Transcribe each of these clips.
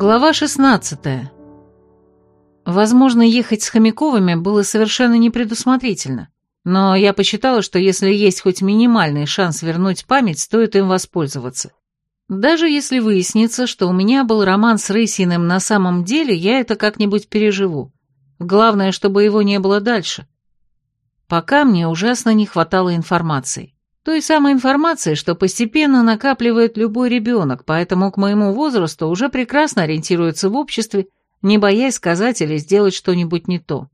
Глава 16. Возможно, ехать с Хомяковыми было совершенно непредусмотрительно, но я посчитала, что если есть хоть минимальный шанс вернуть память, стоит им воспользоваться. Даже если выяснится, что у меня был роман с Рысиным на самом деле, я это как-нибудь переживу. Главное, чтобы его не было дальше. Пока мне ужасно не хватало информации. Той самой информации, что постепенно накапливает любой ребенок, поэтому к моему возрасту уже прекрасно ориентируется в обществе, не боясь сказать или сделать что-нибудь не то.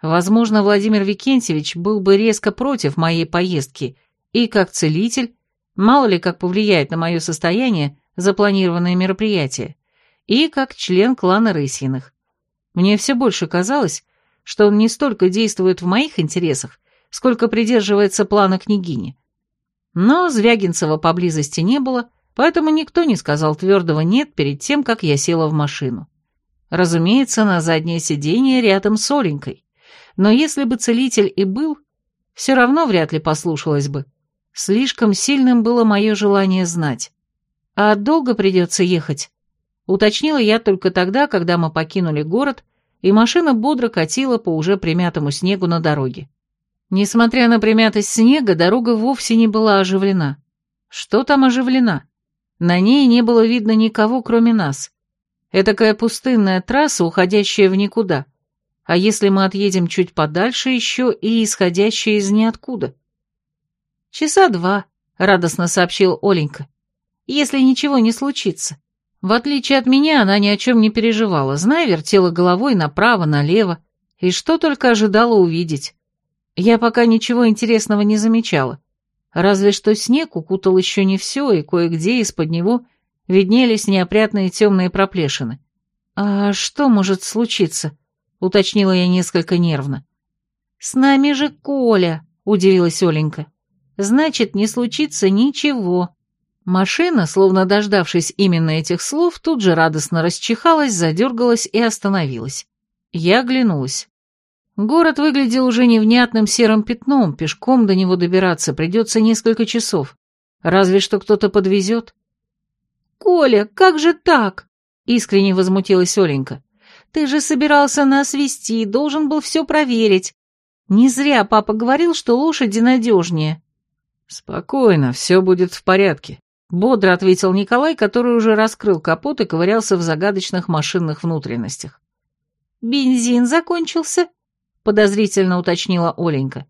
Возможно, Владимир Викентьевич был бы резко против моей поездки, и как целитель, мало ли как повлияет на мое состояние запланированное мероприятие, и как член клана Рысиных. Мне все больше казалось, что он не столько действует в моих интересах, сколько придерживается плана княгини. Но Звягинцева поблизости не было, поэтому никто не сказал твердого «нет» перед тем, как я села в машину. Разумеется, на заднее сиденье рядом с Оленькой. Но если бы целитель и был, все равно вряд ли послушалась бы. Слишком сильным было мое желание знать. А долго придется ехать? Уточнила я только тогда, когда мы покинули город, и машина бодро катила по уже примятому снегу на дороге. Несмотря на примятость снега, дорога вовсе не была оживлена. Что там оживлена? На ней не было видно никого, кроме нас. Этакая пустынная трасса, уходящая в никуда. А если мы отъедем чуть подальше, еще и исходящая из ниоткуда? «Часа два», — радостно сообщил Оленька. «Если ничего не случится». В отличие от меня, она ни о чем не переживала, зная, вертела головой направо, налево, и что только ожидала увидеть. Я пока ничего интересного не замечала. Разве что снег укутал еще не все, и кое-где из-под него виднелись неопрятные темные проплешины. «А что может случиться?» — уточнила я несколько нервно. «С нами же Коля», — удивилась Оленька. «Значит, не случится ничего». Машина, словно дождавшись именно этих слов, тут же радостно расчихалась, задергалась и остановилась. Я оглянулась. Город выглядел уже невнятным серым пятном, пешком до него добираться придется несколько часов. Разве что кто-то подвезет. «Коля, как же так?» — искренне возмутилась Оленька. «Ты же собирался нас вести, должен был все проверить. Не зря папа говорил, что лошади надежнее». «Спокойно, все будет в порядке», — бодро ответил Николай, который уже раскрыл капот и ковырялся в загадочных машинных внутренностях. «Бензин закончился?» Подозрительно уточнила Оленька.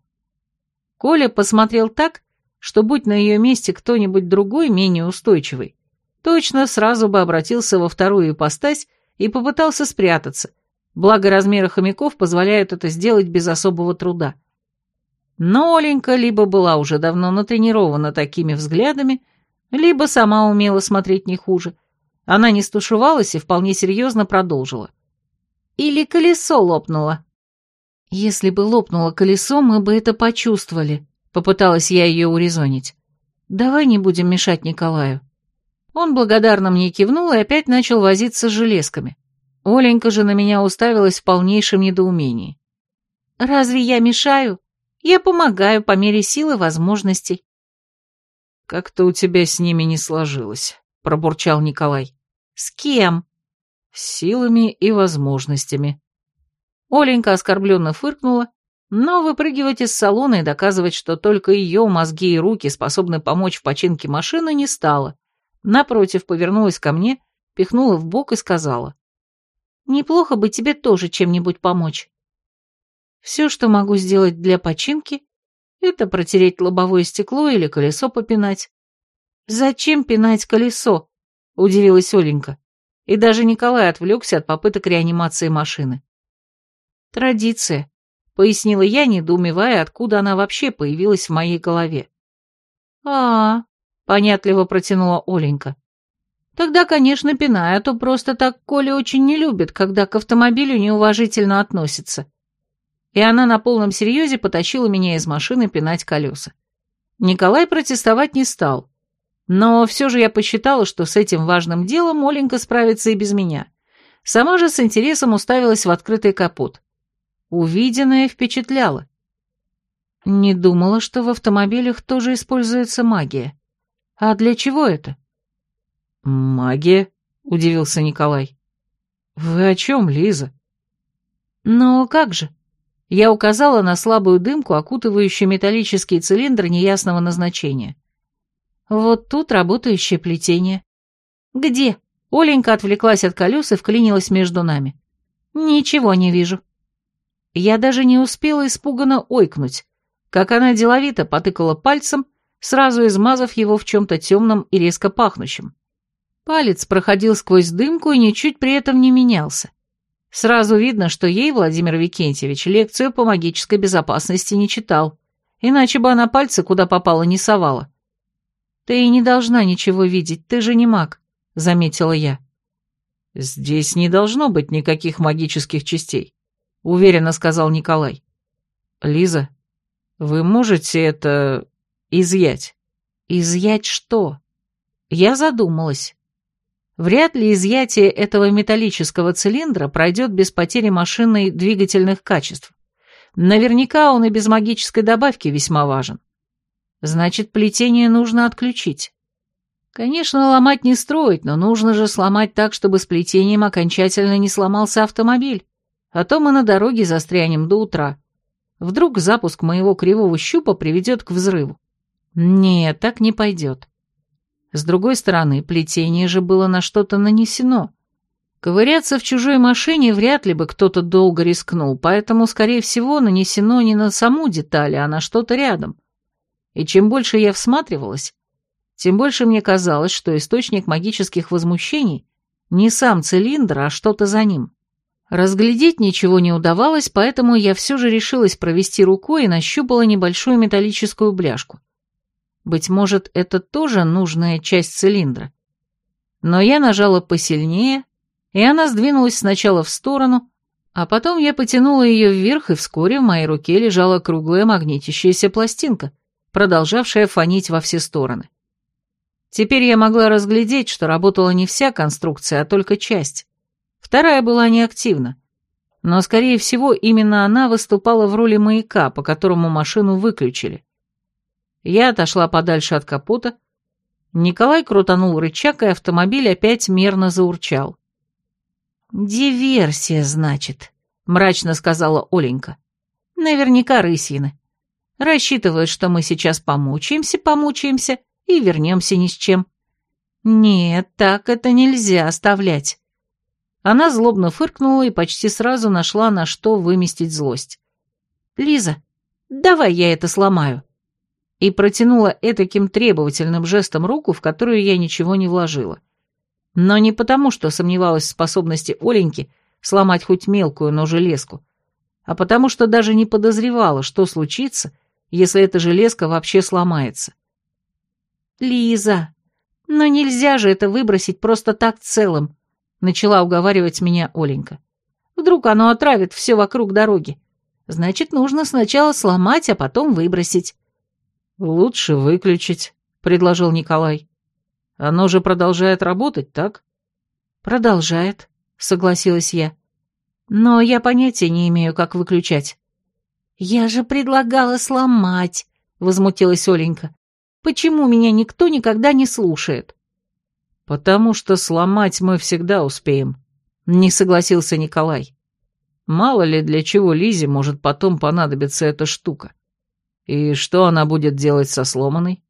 Коля посмотрел так, что будь на ее месте кто-нибудь другой, менее устойчивый, точно сразу бы обратился во вторую ипостась и попытался спрятаться, благо размеры хомяков позволяют это сделать без особого труда. Но Оленька либо была уже давно натренирована такими взглядами, либо сама умела смотреть не хуже. Она не стушевалась и вполне серьезно продолжила. «Или колесо лопнуло», «Если бы лопнуло колесо, мы бы это почувствовали», — попыталась я ее урезонить. «Давай не будем мешать Николаю». Он благодарно мне кивнул и опять начал возиться с железками. Оленька же на меня уставилась в полнейшем недоумении. «Разве я мешаю? Я помогаю по мере силы возможностей». «Как-то у тебя с ними не сложилось», — пробурчал Николай. «С кем?» «С силами и возможностями», Оленька оскорбленно фыркнула, но выпрыгивать из салона и доказывать, что только ее мозги и руки способны помочь в починке машины, не стала. Напротив, повернулась ко мне, пихнула в бок и сказала. «Неплохо бы тебе тоже чем-нибудь помочь. Все, что могу сделать для починки, это протереть лобовое стекло или колесо попинать». «Зачем пинать колесо?» — удивилась Оленька. И даже Николай отвлекся от попыток реанимации машины. «Традиция», — пояснила я, недоумевая, откуда она вообще появилась в моей голове. а, -а понятливо протянула Оленька. «Тогда, конечно, пинай, а то просто так Коля очень не любит, когда к автомобилю неуважительно относится». И она на полном серьезе потащила меня из машины пинать колеса. Николай протестовать не стал. Но все же я посчитала, что с этим важным делом Оленька справится и без меня. Сама же с интересом уставилась в открытый капот. Увиденное впечатляло. Не думала, что в автомобилях тоже используется магия. А для чего это? Магия? — удивился Николай. «Вы о чем, Лиза?» «Ну, как же?» Я указала на слабую дымку, окутывающую металлический цилиндр неясного назначения. «Вот тут работающее плетение». «Где?» Оленька отвлеклась от колес и вклинилась между нами. «Ничего не вижу». Я даже не успела испуганно ойкнуть, как она деловито потыкала пальцем, сразу измазав его в чем-то темном и резко пахнущем. Палец проходил сквозь дымку и ничуть при этом не менялся. Сразу видно, что ей Владимир Викентьевич лекцию по магической безопасности не читал, иначе бы она пальцы куда попало не совала. «Ты и не должна ничего видеть, ты же не маг», — заметила я. «Здесь не должно быть никаких магических частей», — уверенно сказал Николай. «Лиза, вы можете это... изъять?» «Изъять что?» Я задумалась. Вряд ли изъятие этого металлического цилиндра пройдет без потери машины двигательных качеств. Наверняка он и без магической добавки весьма важен. Значит, плетение нужно отключить. Конечно, ломать не строить, но нужно же сломать так, чтобы с плетением окончательно не сломался автомобиль. А то мы на дороге застрянем до утра. Вдруг запуск моего кривого щупа приведет к взрыву. Нет, так не пойдет. С другой стороны, плетение же было на что-то нанесено. Ковыряться в чужой машине вряд ли бы кто-то долго рискнул, поэтому, скорее всего, нанесено не на саму деталь, а на что-то рядом. И чем больше я всматривалась, тем больше мне казалось, что источник магических возмущений не сам цилиндр, а что-то за ним. Разглядеть ничего не удавалось, поэтому я все же решилась провести рукой и нащупала небольшую металлическую бляшку. Быть может, это тоже нужная часть цилиндра. Но я нажала посильнее, и она сдвинулась сначала в сторону, а потом я потянула ее вверх, и вскоре в моей руке лежала круглая магнитящаяся пластинка, продолжавшая фонить во все стороны. Теперь я могла разглядеть, что работала не вся конструкция, а только часть. Вторая была неактивна. Но, скорее всего, именно она выступала в роли маяка, по которому машину выключили. Я отошла подальше от капота. Николай крутанул рычаг, и автомобиль опять мерно заурчал. «Диверсия, значит», — мрачно сказала Оленька. «Наверняка рысины. Рассчитывают, что мы сейчас помучаемся, помучаемся и вернемся ни с чем. Нет, так это нельзя оставлять». Она злобно фыркнула и почти сразу нашла, на что выместить злость. «Лиза, давай я это сломаю» и протянула этаким требовательным жестом руку, в которую я ничего не вложила. Но не потому, что сомневалась в способности Оленьки сломать хоть мелкую, но железку, а потому что даже не подозревала, что случится, если эта железка вообще сломается. «Лиза, но нельзя же это выбросить просто так целым», — начала уговаривать меня Оленька. «Вдруг оно отравит все вокруг дороги. Значит, нужно сначала сломать, а потом выбросить». «Лучше выключить», — предложил Николай. «Оно же продолжает работать, так?» «Продолжает», — согласилась я. «Но я понятия не имею, как выключать». «Я же предлагала сломать», — возмутилась Оленька. «Почему меня никто никогда не слушает?» «Потому что сломать мы всегда успеем», — не согласился Николай. «Мало ли для чего Лизе может потом понадобиться эта штука. «И что она будет делать со сломанной?»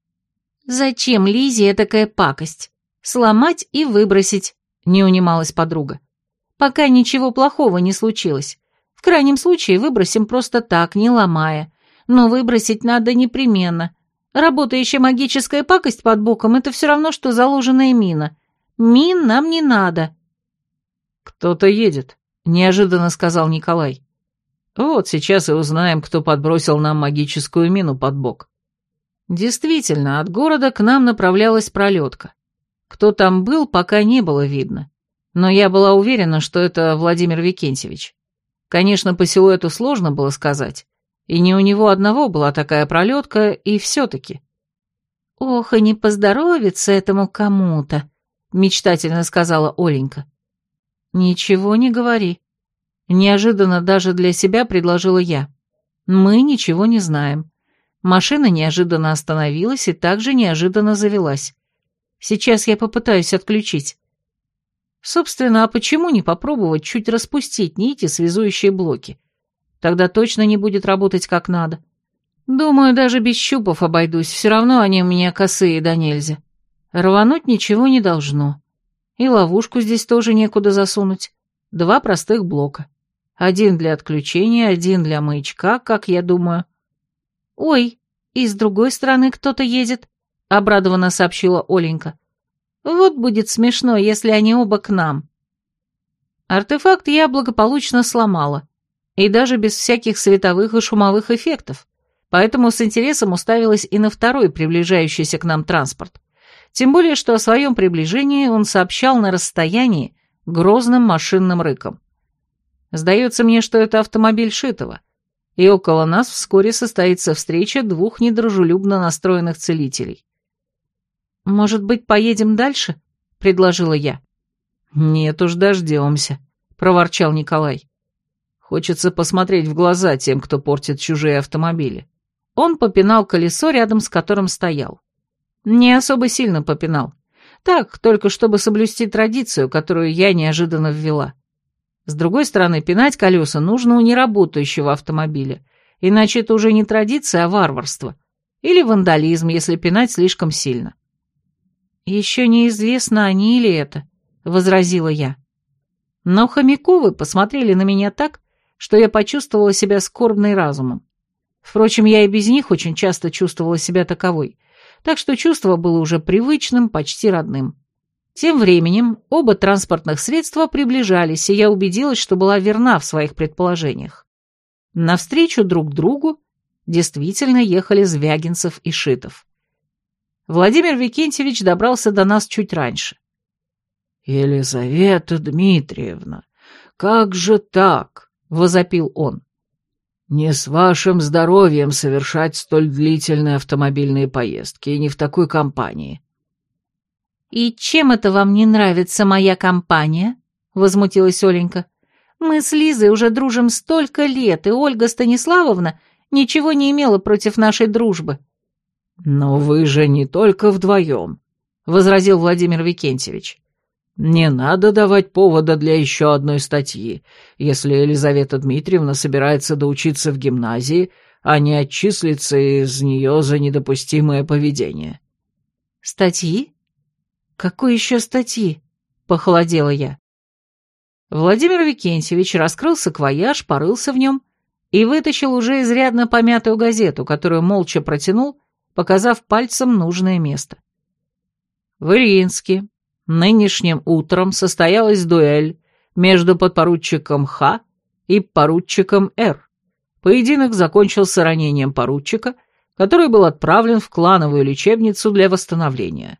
«Зачем Лизе такая пакость? Сломать и выбросить», — не унималась подруга. «Пока ничего плохого не случилось. В крайнем случае выбросим просто так, не ломая. Но выбросить надо непременно. Работающая магическая пакость под боком — это все равно, что заложенная мина. Мин нам не надо». «Кто-то едет», — неожиданно сказал Николай. Вот сейчас и узнаем, кто подбросил нам магическую мину под бок. Действительно, от города к нам направлялась пролетка. Кто там был, пока не было видно. Но я была уверена, что это Владимир Викентьевич. Конечно, по силуэту сложно было сказать. И не у него одного была такая пролетка, и все-таки. «Ох, и не поздоровится этому кому-то», — мечтательно сказала Оленька. «Ничего не говори», Неожиданно даже для себя предложила я. Мы ничего не знаем. Машина неожиданно остановилась и также неожиданно завелась. Сейчас я попытаюсь отключить. Собственно, а почему не попробовать чуть распустить нити, связующие блоки? Тогда точно не будет работать как надо. Думаю, даже без щупов обойдусь, все равно они у меня косые да нельзя. Рвануть ничего не должно. И ловушку здесь тоже некуда засунуть. Два простых блока. Один для отключения, один для маячка, как я думаю. «Ой, и с другой стороны кто-то едет», — обрадованно сообщила Оленька. Вот будет смешно, если они оба к нам. Артефакт я благополучно сломала, и даже без всяких световых и шумовых эффектов, поэтому с интересом уставилась и на второй приближающийся к нам транспорт. Тем более, что о своем приближении он сообщал на расстоянии грозным машинным рыком. Сдается мне, что это автомобиль Шитова, и около нас вскоре состоится встреча двух недружелюбно настроенных целителей. «Может быть, поедем дальше?» — предложила я. «Нет уж, дождемся», — проворчал Николай. «Хочется посмотреть в глаза тем, кто портит чужие автомобили». Он попинал колесо, рядом с которым стоял. Не особо сильно попинал. Так, только чтобы соблюсти традицию, которую я неожиданно ввела. С другой стороны, пинать колеса нужно у неработающего автомобиля, иначе это уже не традиция, а варварство. Или вандализм, если пинать слишком сильно. «Еще неизвестно, они или это», — возразила я. Но Хомяковы посмотрели на меня так, что я почувствовала себя скорбной разумом. Впрочем, я и без них очень часто чувствовала себя таковой, так что чувство было уже привычным, почти родным. Тем временем оба транспортных средства приближались, и я убедилась, что была верна в своих предположениях. Навстречу друг другу действительно ехали Звягинцев и Шитов. Владимир Викентьевич добрался до нас чуть раньше. «Елизавета Дмитриевна, как же так?» — возопил он. «Не с вашим здоровьем совершать столь длительные автомобильные поездки, и не в такой компании». «И чем это вам не нравится моя компания?» — возмутилась Оленька. «Мы с Лизой уже дружим столько лет, и Ольга Станиславовна ничего не имела против нашей дружбы». «Но вы же не только вдвоем», — возразил Владимир Викентьевич. «Не надо давать повода для еще одной статьи, если Елизавета Дмитриевна собирается доучиться в гимназии, а не отчислиться из нее за недопустимое поведение». «Статьи? Какой еще статьи?» — похолодела я. Владимир Викентьевич раскрыл саквояж, порылся в нем и вытащил уже изрядно помятую газету, которую молча протянул, показав пальцем нужное место. В Ильинске нынешним утром состоялась дуэль между подпоручиком Х и поручиком Р. Поединок закончился ранением поручика, который был отправлен в клановую лечебницу для восстановления.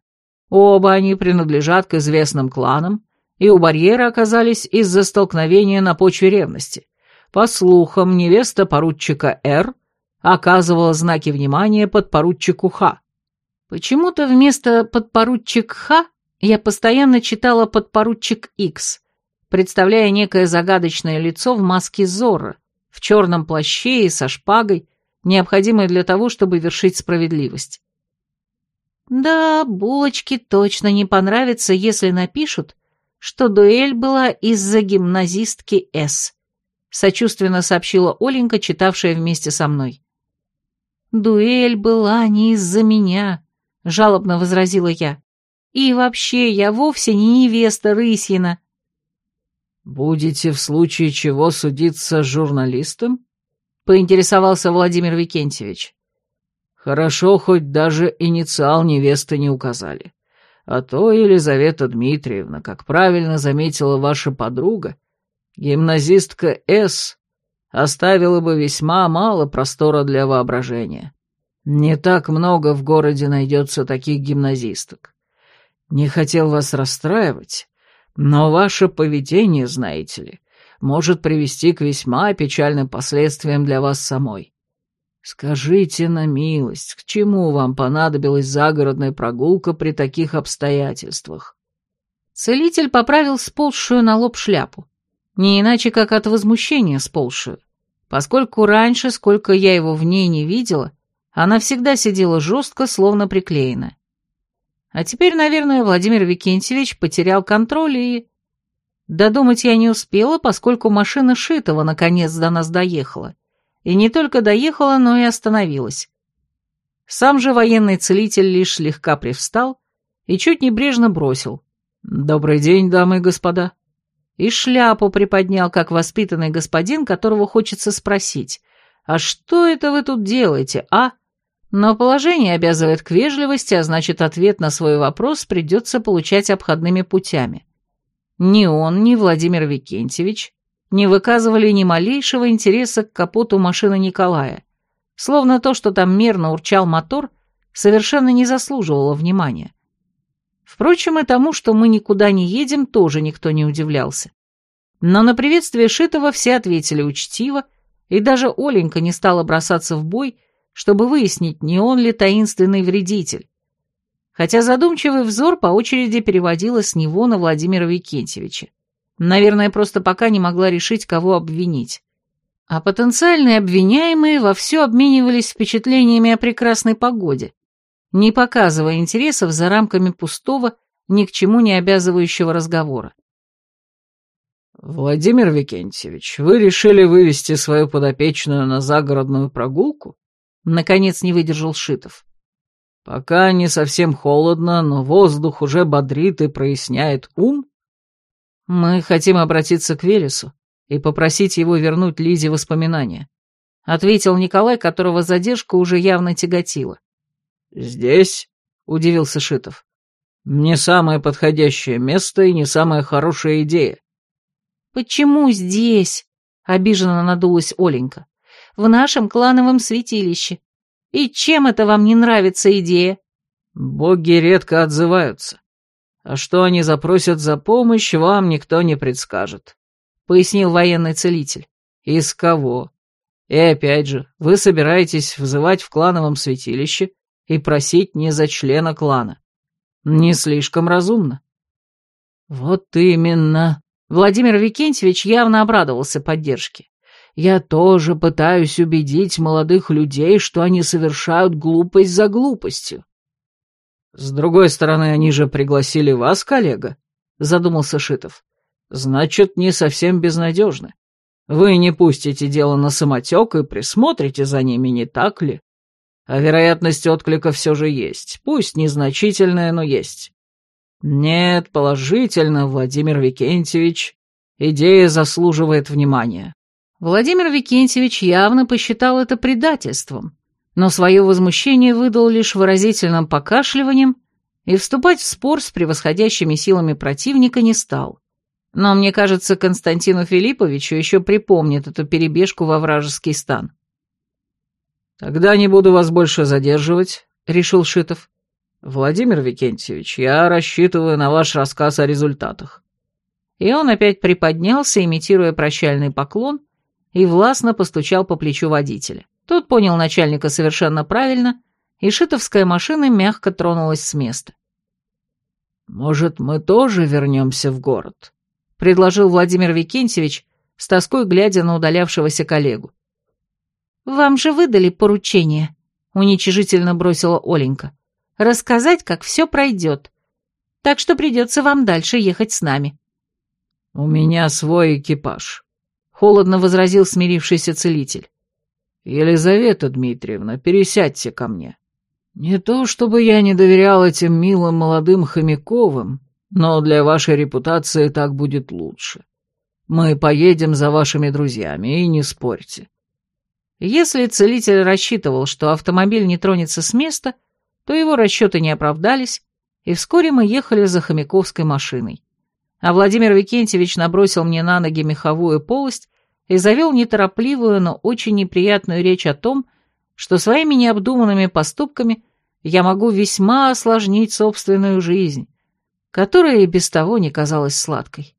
Оба они принадлежат к известным кланам, и у барьера оказались из-за столкновения на почве ревности. По слухам, невеста поручика Р оказывала знаки внимания подпоручику Х. Почему-то вместо подпоручик Х я постоянно читала подпоручик X, представляя некое загадочное лицо в маске Зора, в черном плаще и со шпагой, необходимой для того, чтобы вершить справедливость. Да, булочке точно не понравится, если напишут, что дуэль была из-за гимназистки С, сочувственно сообщила Оленька, читавшая вместе со мной. «Дуэль была не из-за меня», — жалобно возразила я. «И вообще, я вовсе не невеста Рысьина». «Будете в случае чего судиться с журналистом?» — поинтересовался Владимир Викентьевич. «Хорошо, хоть даже инициал невесты не указали. А то Елизавета Дмитриевна, как правильно заметила ваша подруга, гимназистка С оставило бы весьма мало простора для воображения. Не так много в городе найдется таких гимназисток. Не хотел вас расстраивать, но ваше поведение, знаете ли, может привести к весьма печальным последствиям для вас самой. Скажите на милость, к чему вам понадобилась загородная прогулка при таких обстоятельствах?» Целитель поправил сползшую на лоб шляпу. Не иначе, как от возмущения сползшую. Поскольку раньше, сколько я его в ней не видела, она всегда сидела жестко, словно приклеена. А теперь, наверное, Владимир Викентьевич потерял контроль и Додумать я не успела, поскольку машина Шитова наконец до нас доехала. И не только доехала, но и остановилась. Сам же военный целитель лишь слегка привстал и чуть небрежно бросил. «Добрый день, дамы и господа». И шляпу приподнял, как воспитанный господин, которого хочется спросить. «А что это вы тут делаете, а?» Но положение обязывает к вежливости, а значит, ответ на свой вопрос придется получать обходными путями. Ни он, ни Владимир Викентьевич не выказывали ни малейшего интереса к капоту машины Николая, словно то, что там мерно урчал мотор, совершенно не заслуживало внимания. Впрочем, и тому, что мы никуда не едем, тоже никто не удивлялся. Но на приветствие Шитова все ответили учтиво, и даже Оленька не стала бросаться в бой, чтобы выяснить, не он ли таинственный вредитель. Хотя задумчивый взор по очереди переводила с него на Владимира Викентьевича. Наверное, просто пока не могла решить, кого обвинить. А потенциальные обвиняемые вовсю обменивались впечатлениями о прекрасной погоде, не показывая интересов за рамками пустого, ни к чему не обязывающего разговора. «Владимир Викентьевич, вы решили вывести свою подопечную на загородную прогулку?» Наконец не выдержал Шитов. Пока не совсем холодно, но воздух уже бодрит и проясняет ум. Мы хотим обратиться к Велесу и попросить его вернуть Лизе воспоминания. Ответил Николай, которого задержка уже явно тяготила. «Здесь?» — удивился Шитов. «Не самое подходящее место и не самая хорошая идея». «Почему здесь?» — обиженно надулась Оленька в нашем клановом святилище. И чем это вам не нравится идея?» «Боги редко отзываются. А что они запросят за помощь, вам никто не предскажет», — пояснил военный целитель. «Из кого? И опять же, вы собираетесь взывать в клановом святилище и просить не за члена клана. Не слишком разумно». «Вот именно», Владимир Викентьевич явно обрадовался поддержке. Я тоже пытаюсь убедить молодых людей, что они совершают глупость за глупостью. С другой стороны, они же пригласили вас, коллега, задумался Шитов. Значит, не совсем безнадежны. Вы не пустите дело на самотек и присмотрите за ними, не так ли? А вероятность отклика все же есть, пусть незначительная, но есть. Нет, положительно, Владимир Викентьевич, идея заслуживает внимания. Владимир Викентьевич явно посчитал это предательством, но свое возмущение выдал лишь выразительным покашливанием и вступать в спор с превосходящими силами противника не стал. Но мне кажется, Константину Филипповичу еще припомнит эту перебежку во вражеский стан. «Тогда не буду вас больше задерживать», — решил Шитов. «Владимир Викентьевич, я рассчитываю на ваш рассказ о результатах». И он опять приподнялся, имитируя прощальный поклон, и властно постучал по плечу водителя. Тот понял начальника совершенно правильно, и шитовская машина мягко тронулась с места. «Может, мы тоже вернемся в город?» — предложил Владимир Викентьевич, с тоской глядя на удалявшегося коллегу. «Вам же выдали поручение», — уничижительно бросила Оленька. «Рассказать, как все пройдет. Так что придется вам дальше ехать с нами». «У меня свой экипаж», холодно возразил смирившийся целитель. «Елизавета Дмитриевна, пересядьте ко мне. Не то чтобы я не доверял этим милым молодым Хомяковым, но для вашей репутации так будет лучше. Мы поедем за вашими друзьями, и не спорьте». Если целитель рассчитывал, что автомобиль не тронется с места, то его расчеты не оправдались, и вскоре мы ехали за Хомяковской машиной а Владимир Викентьевич набросил мне на ноги меховую полость и завел неторопливую, но очень неприятную речь о том, что своими необдуманными поступками я могу весьма осложнить собственную жизнь, которая и без того не казалась сладкой.